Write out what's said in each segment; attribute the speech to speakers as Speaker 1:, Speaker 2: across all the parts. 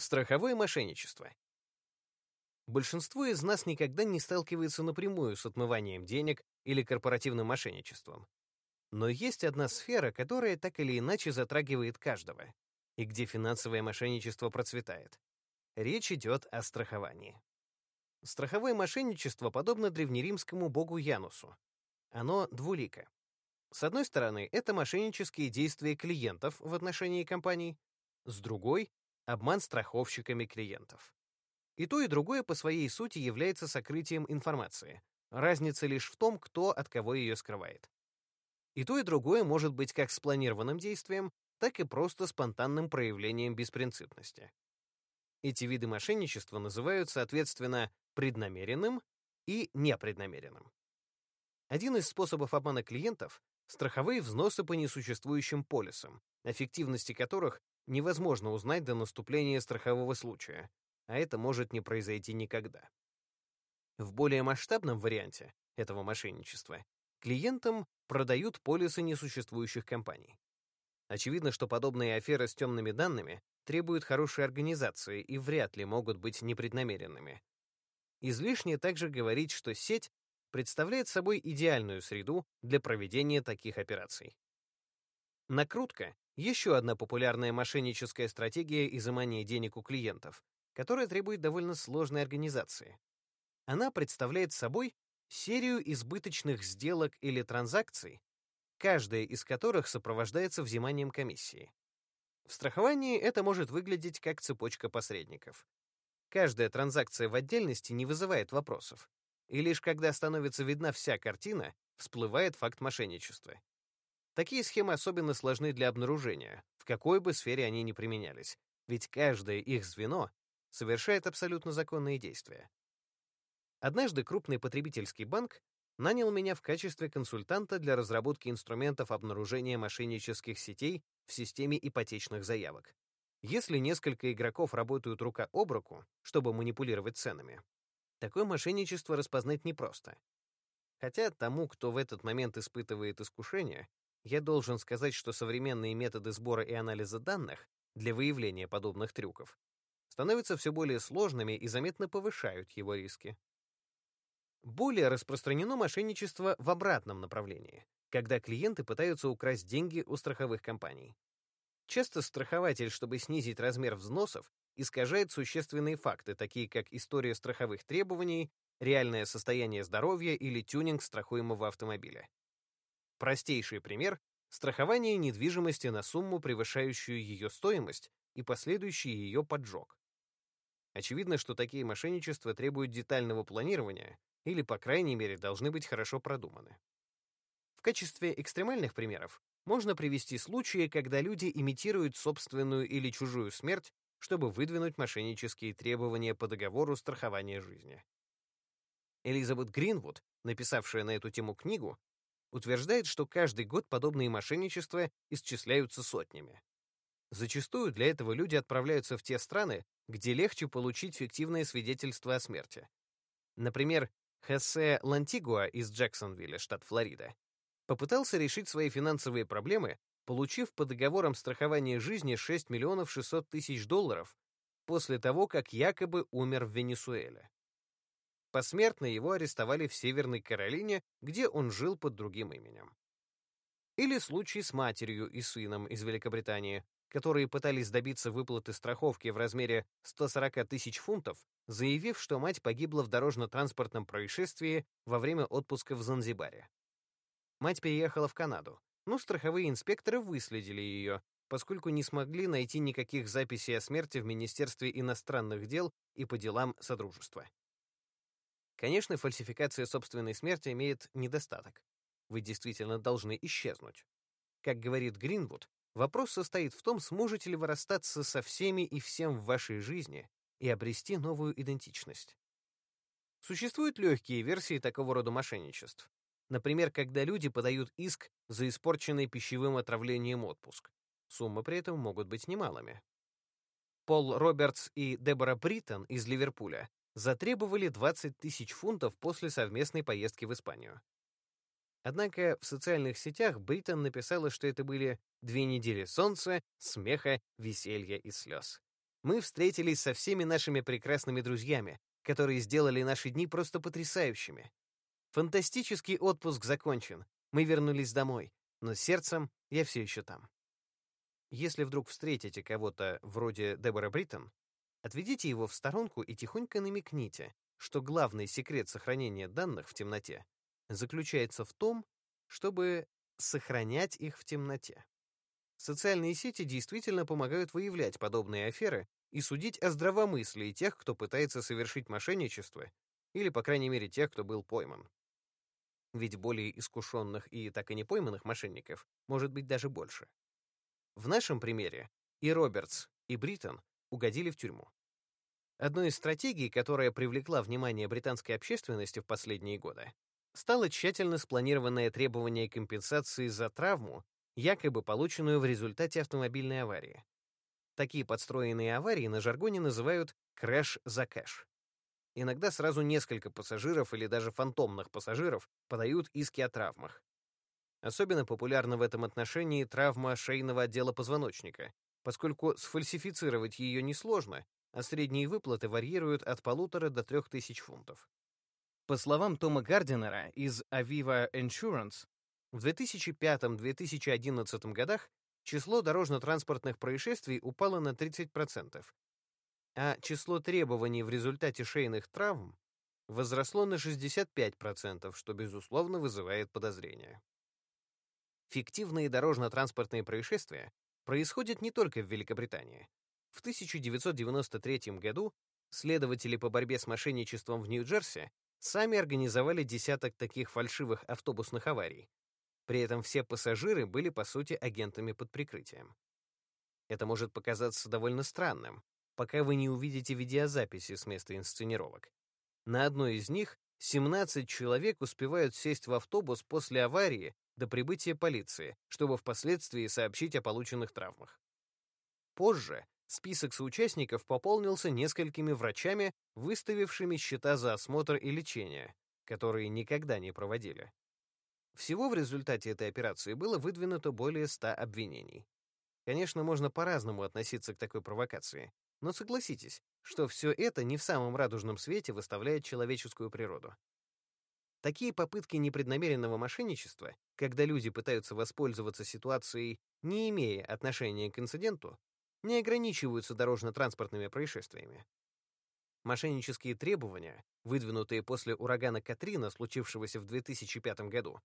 Speaker 1: Страховое мошенничество. Большинство из нас никогда не сталкивается напрямую с отмыванием денег или корпоративным мошенничеством. Но есть одна сфера, которая так или иначе затрагивает каждого, и где финансовое мошенничество процветает. Речь идет о страховании. Страховое мошенничество подобно древнеримскому богу Янусу. Оно двулико. С одной стороны, это мошеннические действия клиентов в отношении компаний, с другой обман страховщиками клиентов. И то, и другое по своей сути является сокрытием информации. Разница лишь в том, кто от кого ее скрывает. И то, и другое может быть как спланированным действием, так и просто спонтанным проявлением беспринципности. Эти виды мошенничества называют, соответственно, преднамеренным и непреднамеренным. Один из способов обмана клиентов — страховые взносы по несуществующим полисам, эффективности которых невозможно узнать до наступления страхового случая, а это может не произойти никогда. В более масштабном варианте этого мошенничества клиентам продают полисы несуществующих компаний. Очевидно, что подобные аферы с темными данными требуют хорошей организации и вряд ли могут быть непреднамеренными. Излишне также говорить, что сеть представляет собой идеальную среду для проведения таких операций. Накрутка еще одна популярная мошенническая стратегия изымания денег у клиентов, которая требует довольно сложной организации. Она представляет собой серию избыточных сделок или транзакций, каждая из которых сопровождается взиманием комиссии. В страховании это может выглядеть как цепочка посредников. Каждая транзакция в отдельности не вызывает вопросов, и лишь когда становится видна вся картина, всплывает факт мошенничества. Такие схемы особенно сложны для обнаружения, в какой бы сфере они ни применялись, ведь каждое их звено совершает абсолютно законные действия. Однажды крупный потребительский банк нанял меня в качестве консультанта для разработки инструментов обнаружения мошеннических сетей в системе ипотечных заявок. Если несколько игроков работают рука об руку, чтобы манипулировать ценами, такое мошенничество распознать непросто. Хотя тому, кто в этот момент испытывает искушение, я должен сказать, что современные методы сбора и анализа данных для выявления подобных трюков становятся все более сложными и заметно повышают его риски. Более распространено мошенничество в обратном направлении, когда клиенты пытаются украсть деньги у страховых компаний. Часто страхователь, чтобы снизить размер взносов, искажает существенные факты, такие как история страховых требований, реальное состояние здоровья или тюнинг страхуемого автомобиля. Простейший пример — страхование недвижимости на сумму, превышающую ее стоимость, и последующий ее поджог. Очевидно, что такие мошенничества требуют детального планирования или, по крайней мере, должны быть хорошо продуманы. В качестве экстремальных примеров можно привести случаи, когда люди имитируют собственную или чужую смерть, чтобы выдвинуть мошеннические требования по договору страхования жизни. Элизабет Гринвуд, написавшая на эту тему книгу, утверждает, что каждый год подобные мошенничества исчисляются сотнями. Зачастую для этого люди отправляются в те страны, где легче получить фиктивное свидетельство о смерти. Например, Хосе Лантигуа из Джексонвилля, штат Флорида, попытался решить свои финансовые проблемы, получив по договорам страхования жизни 6 миллионов 600 тысяч долларов после того, как якобы умер в Венесуэле. Посмертно его арестовали в Северной Каролине, где он жил под другим именем. Или случай с матерью и сыном из Великобритании, которые пытались добиться выплаты страховки в размере 140 тысяч фунтов, заявив, что мать погибла в дорожно-транспортном происшествии во время отпуска в Занзибаре. Мать переехала в Канаду, но страховые инспекторы выследили ее, поскольку не смогли найти никаких записей о смерти в Министерстве иностранных дел и по делам Содружества. Конечно, фальсификация собственной смерти имеет недостаток. Вы действительно должны исчезнуть. Как говорит Гринвуд, вопрос состоит в том, сможете ли вы расстаться со всеми и всем в вашей жизни и обрести новую идентичность. Существуют легкие версии такого рода мошенничеств. Например, когда люди подают иск за испорченный пищевым отравлением отпуск. Суммы при этом могут быть немалыми. Пол Робертс и Дебора Бриттон из Ливерпуля затребовали 20 тысяч фунтов после совместной поездки в Испанию. Однако в социальных сетях Бриттон написала, что это были две недели солнца, смеха, веселья и слез. Мы встретились со всеми нашими прекрасными друзьями, которые сделали наши дни просто потрясающими. Фантастический отпуск закончен. Мы вернулись домой, но сердцем я все еще там. Если вдруг встретите кого-то вроде Дебора Бриттон, отведите его в сторонку и тихонько намекните, что главный секрет сохранения данных в темноте заключается в том, чтобы сохранять их в темноте. Социальные сети действительно помогают выявлять подобные аферы и судить о здравомыслии тех, кто пытается совершить мошенничество, или, по крайней мере, тех, кто был пойман. Ведь более искушенных и так и не пойманных мошенников может быть даже больше. В нашем примере и Робертс, и Бриттон угодили в тюрьму. Одной из стратегий, которая привлекла внимание британской общественности в последние годы, стало тщательно спланированное требование компенсации за травму, якобы полученную в результате автомобильной аварии. Такие подстроенные аварии на жаргоне называют «crash за cash». Иногда сразу несколько пассажиров или даже фантомных пассажиров подают иски о травмах. Особенно популярна в этом отношении травма шейного отдела позвоночника, поскольку сфальсифицировать ее несложно, а средние выплаты варьируют от полутора до трех тысяч фунтов. По словам Тома Гардинера из Aviva Insurance, в 2005-2011 годах число дорожно-транспортных происшествий упало на 30%, а число требований в результате шейных травм возросло на 65%, что, безусловно, вызывает подозрения. Фиктивные дорожно-транспортные происшествия происходят не только в Великобритании. В 1993 году следователи по борьбе с мошенничеством в Нью-Джерси сами организовали десяток таких фальшивых автобусных аварий. При этом все пассажиры были, по сути, агентами под прикрытием. Это может показаться довольно странным, пока вы не увидите видеозаписи с места инсценировок. На одной из них 17 человек успевают сесть в автобус после аварии до прибытия полиции, чтобы впоследствии сообщить о полученных травмах. Позже Список соучастников пополнился несколькими врачами, выставившими счета за осмотр и лечение, которые никогда не проводили. Всего в результате этой операции было выдвинуто более 100 обвинений. Конечно, можно по-разному относиться к такой провокации, но согласитесь, что все это не в самом радужном свете выставляет человеческую природу. Такие попытки непреднамеренного мошенничества, когда люди пытаются воспользоваться ситуацией, не имея отношения к инциденту, не ограничиваются дорожно-транспортными происшествиями. Мошеннические требования, выдвинутые после урагана Катрина, случившегося в 2005 году,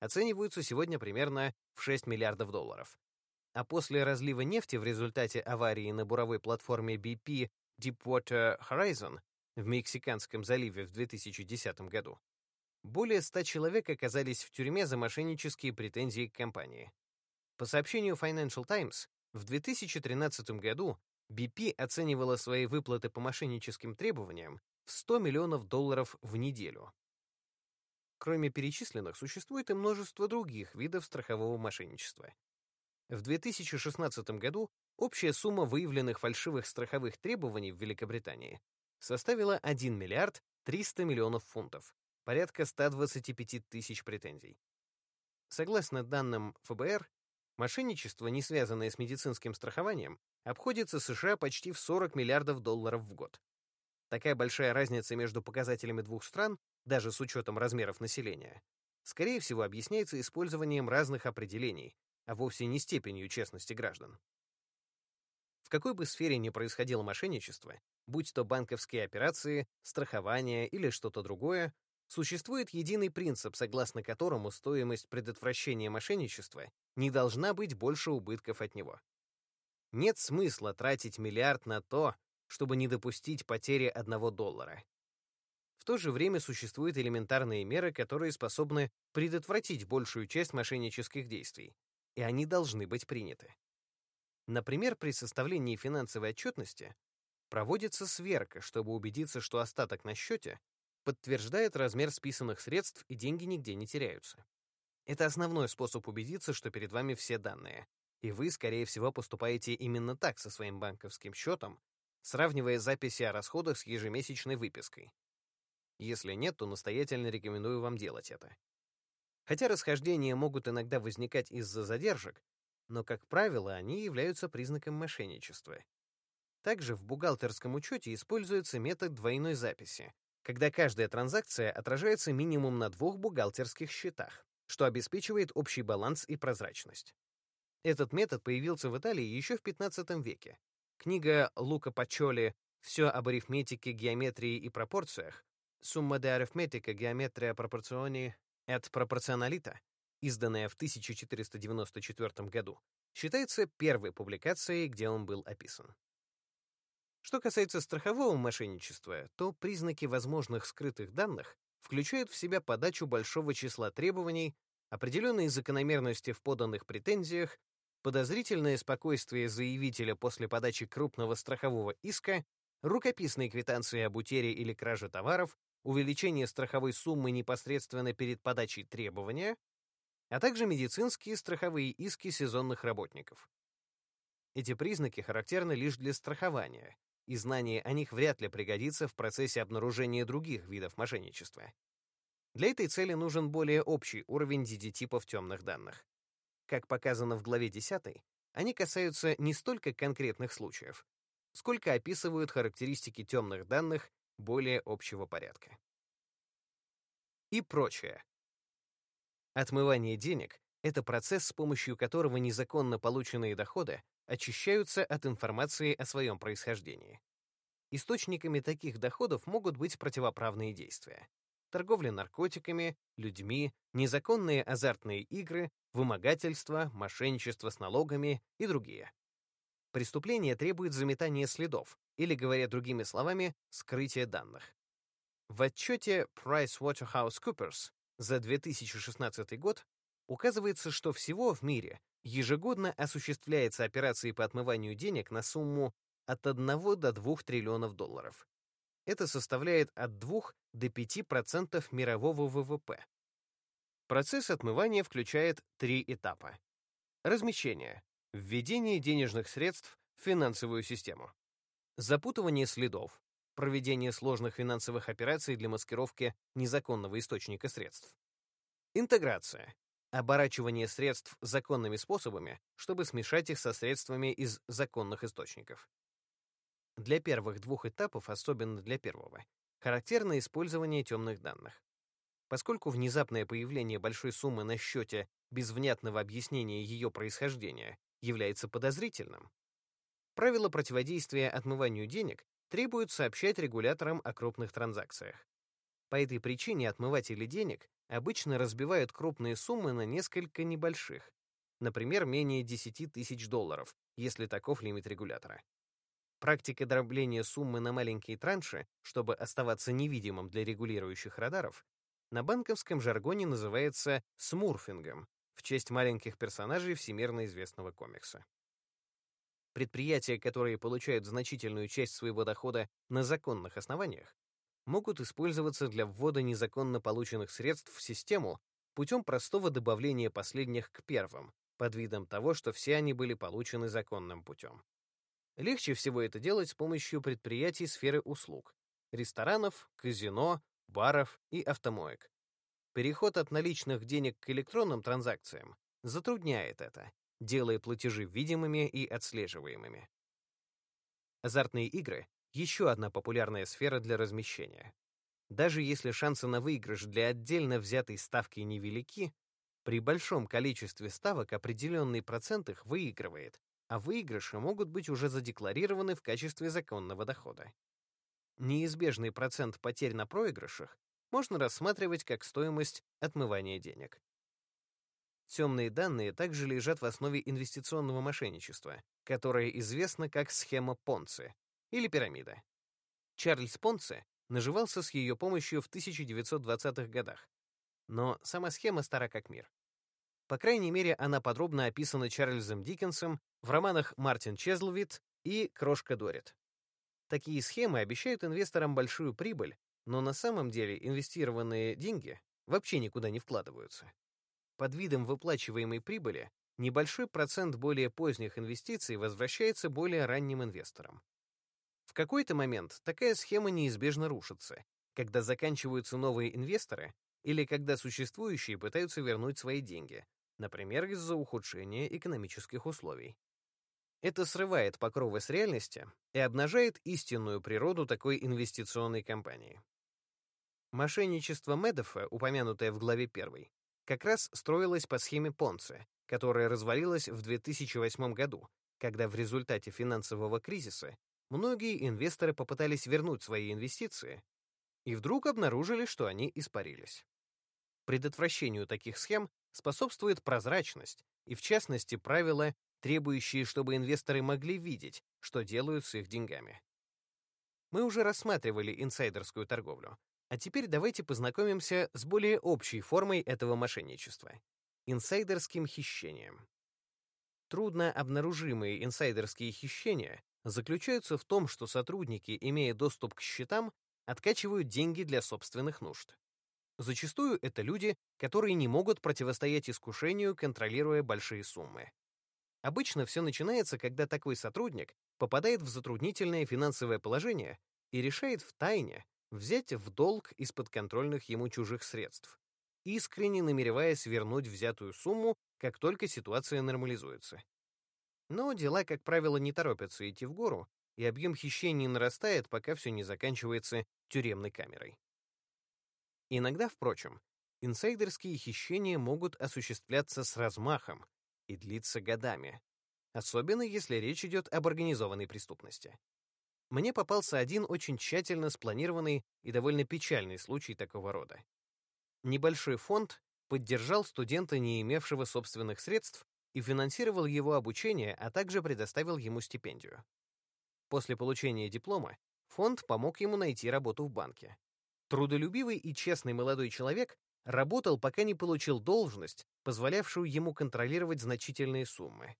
Speaker 1: оцениваются сегодня примерно в 6 миллиардов долларов. А после разлива нефти в результате аварии на буровой платформе BP Deepwater Horizon в Мексиканском заливе в 2010 году, более 100 человек оказались в тюрьме за мошеннические претензии к компании. По сообщению Financial Times, в 2013 году BP оценивала свои выплаты по мошенническим требованиям в 100 миллионов долларов в неделю. Кроме перечисленных, существует и множество других видов страхового мошенничества. В 2016 году общая сумма выявленных фальшивых страховых требований в Великобритании составила 1 миллиард 300 миллионов фунтов, порядка 125 тысяч претензий. Согласно данным ФБР, Мошенничество, не связанное с медицинским страхованием, обходится США почти в 40 миллиардов долларов в год. Такая большая разница между показателями двух стран, даже с учетом размеров населения, скорее всего объясняется использованием разных определений, а вовсе не степенью честности граждан. В какой бы сфере ни происходило мошенничество, будь то банковские операции, страхование или что-то другое, Существует единый принцип, согласно которому стоимость предотвращения мошенничества не должна быть больше убытков от него. Нет смысла тратить миллиард на то, чтобы не допустить потери одного доллара. В то же время существуют элементарные меры, которые способны предотвратить большую часть мошеннических действий, и они должны быть приняты. Например, при составлении финансовой отчетности проводится сверка, чтобы убедиться, что остаток на счете подтверждает размер списанных средств и деньги нигде не теряются. Это основной способ убедиться, что перед вами все данные, и вы, скорее всего, поступаете именно так со своим банковским счетом, сравнивая записи о расходах с ежемесячной выпиской. Если нет, то настоятельно рекомендую вам делать это. Хотя расхождения могут иногда возникать из-за задержек, но, как правило, они являются признаком мошенничества. Также в бухгалтерском учете используется метод двойной записи, когда каждая транзакция отражается минимум на двух бухгалтерских счетах, что обеспечивает общий баланс и прозрачность. Этот метод появился в Италии еще в 15 веке. Книга Лука Пачоли «Все об арифметике, геометрии и пропорциях» «Summa de arithmetica, geometria proporzioni et proportionalita», изданная в 1494 году, считается первой публикацией, где он был описан. Что касается страхового мошенничества, то признаки возможных скрытых данных включают в себя подачу большого числа требований, определенные закономерности в поданных претензиях, подозрительное спокойствие заявителя после подачи крупного страхового иска, рукописные квитанции об утере или краже товаров, увеличение страховой суммы непосредственно перед подачей требования, а также медицинские страховые иски сезонных работников. Эти признаки характерны лишь для страхования, и знание о них вряд ли пригодится в процессе обнаружения других видов мошенничества. Для этой цели нужен более общий уровень DD-типов темных данных. Как показано в главе 10, они касаются не столько конкретных случаев, сколько описывают характеристики темных данных более общего порядка. И прочее. Отмывание денег — это процесс, с помощью которого незаконно полученные доходы очищаются от информации о своем происхождении. Источниками таких доходов могут быть противоправные действия. Торговля наркотиками, людьми, незаконные азартные игры, вымогательство, мошенничество с налогами и другие. Преступление требует заметания следов, или, говоря другими словами, скрытия данных. В отчете PricewaterhouseCoopers за 2016 год указывается, что всего в мире ежегодно осуществляется операции по отмыванию денег на сумму от 1 до 2 триллионов долларов. Это составляет от 2 до 5% мирового ВВП. Процесс отмывания включает три этапа. Размещение. Введение денежных средств в финансовую систему. Запутывание следов. Проведение сложных финансовых операций для маскировки незаконного источника средств. Интеграция оборачивание средств законными способами, чтобы смешать их со средствами из законных источников. Для первых двух этапов, особенно для первого, характерно использование темных данных. Поскольку внезапное появление большой суммы на счете без внятного объяснения ее происхождения является подозрительным, правила противодействия отмыванию денег требуют сообщать регуляторам о крупных транзакциях. По этой причине отмыватели денег обычно разбивают крупные суммы на несколько небольших, например, менее 10 тысяч долларов, если таков лимит регулятора. Практика дробления суммы на маленькие транши, чтобы оставаться невидимым для регулирующих радаров, на банковском жаргоне называется смурфингом в честь маленьких персонажей всемирно известного комикса. Предприятия, которые получают значительную часть своего дохода на законных основаниях, могут использоваться для ввода незаконно полученных средств в систему путем простого добавления последних к первым, под видом того, что все они были получены законным путем. Легче всего это делать с помощью предприятий сферы услуг, ресторанов, казино, баров и автомоек. Переход от наличных денег к электронным транзакциям затрудняет это, делая платежи видимыми и отслеживаемыми. Азартные игры еще одна популярная сфера для размещения. Даже если шансы на выигрыш для отдельно взятой ставки невелики, при большом количестве ставок определенный процент их выигрывает, а выигрыши могут быть уже задекларированы в качестве законного дохода. Неизбежный процент потерь на проигрышах можно рассматривать как стоимость отмывания денег. Темные данные также лежат в основе инвестиционного мошенничества, которое известно как схема Понци, или пирамида. Чарльз Понце наживался с ее помощью в 1920-х годах. Но сама схема стара как мир. По крайней мере, она подробно описана Чарльзом Диккенсом в романах «Мартин Чезлвит» и «Крошка Дорит». Такие схемы обещают инвесторам большую прибыль, но на самом деле инвестированные деньги вообще никуда не вкладываются. Под видом выплачиваемой прибыли небольшой процент более поздних инвестиций возвращается более ранним инвесторам. В какой-то момент такая схема неизбежно рушится, когда заканчиваются новые инвесторы или когда существующие пытаются вернуть свои деньги, например, из-за ухудшения экономических условий. Это срывает покровы с реальности и обнажает истинную природу такой инвестиционной компании. Мошенничество Медофа, упомянутое в главе 1, как раз строилось по схеме Понце, которая развалилась в 2008 году, когда в результате финансового кризиса многие инвесторы попытались вернуть свои инвестиции и вдруг обнаружили, что они испарились. Предотвращению таких схем способствует прозрачность и, в частности, правила, требующие, чтобы инвесторы могли видеть, что делают с их деньгами. Мы уже рассматривали инсайдерскую торговлю, а теперь давайте познакомимся с более общей формой этого мошенничества — инсайдерским хищением. Трудно обнаружимые инсайдерские хищения заключаются в том, что сотрудники, имея доступ к счетам, откачивают деньги для собственных нужд. Зачастую это люди, которые не могут противостоять искушению, контролируя большие суммы. Обычно все начинается, когда такой сотрудник попадает в затруднительное финансовое положение и решает в тайне взять в долг из подконтрольных ему чужих средств, искренне намереваясь вернуть взятую сумму, как только ситуация нормализуется. Но дела, как правило, не торопятся идти в гору, и объем хищений нарастает, пока все не заканчивается тюремной камерой. Иногда, впрочем, инсайдерские хищения могут осуществляться с размахом и длиться годами, особенно если речь идет об организованной преступности. Мне попался один очень тщательно спланированный и довольно печальный случай такого рода. Небольшой фонд поддержал студента, не имевшего собственных средств, и финансировал его обучение, а также предоставил ему стипендию. После получения диплома фонд помог ему найти работу в банке. Трудолюбивый и честный молодой человек работал, пока не получил должность, позволявшую ему контролировать значительные суммы.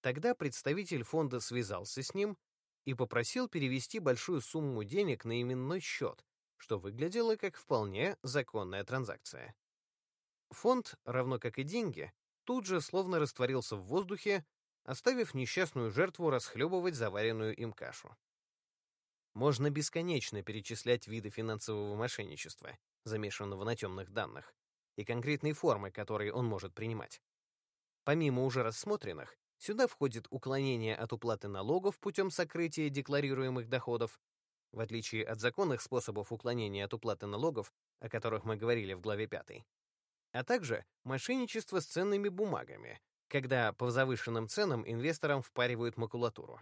Speaker 1: Тогда представитель фонда связался с ним и попросил перевести большую сумму денег на именной счет, что выглядело как вполне законная транзакция. Фонд, равно как и деньги, тут же словно растворился в воздухе, оставив несчастную жертву расхлебывать заваренную им кашу. Можно бесконечно перечислять виды финансового мошенничества, замешанного на темных данных, и конкретные формы, которые он может принимать. Помимо уже рассмотренных, сюда входит уклонение от уплаты налогов путем сокрытия декларируемых доходов, в отличие от законных способов уклонения от уплаты налогов, о которых мы говорили в главе 5, а также мошенничество с ценными бумагами, когда по завышенным ценам инвесторам впаривают макулатуру.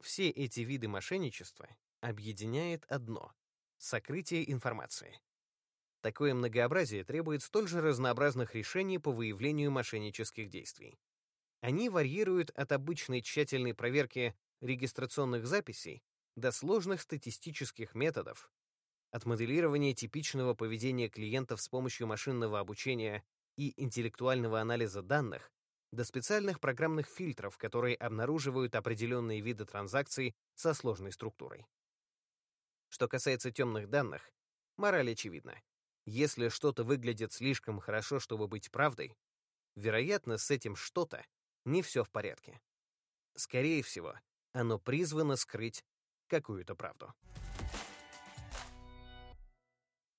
Speaker 1: Все эти виды мошенничества объединяет одно — сокрытие информации. Такое многообразие требует столь же разнообразных решений по выявлению мошеннических действий. Они варьируют от обычной тщательной проверки регистрационных записей до сложных статистических методов, от моделирования типичного поведения клиентов с помощью машинного обучения и интеллектуального анализа данных до специальных программных фильтров, которые обнаруживают определенные виды транзакций со сложной структурой. Что касается темных данных, мораль очевидна. Если что-то выглядит слишком хорошо, чтобы быть правдой, вероятно, с этим что-то не все в порядке. Скорее всего, оно призвано скрыть какую-то правду.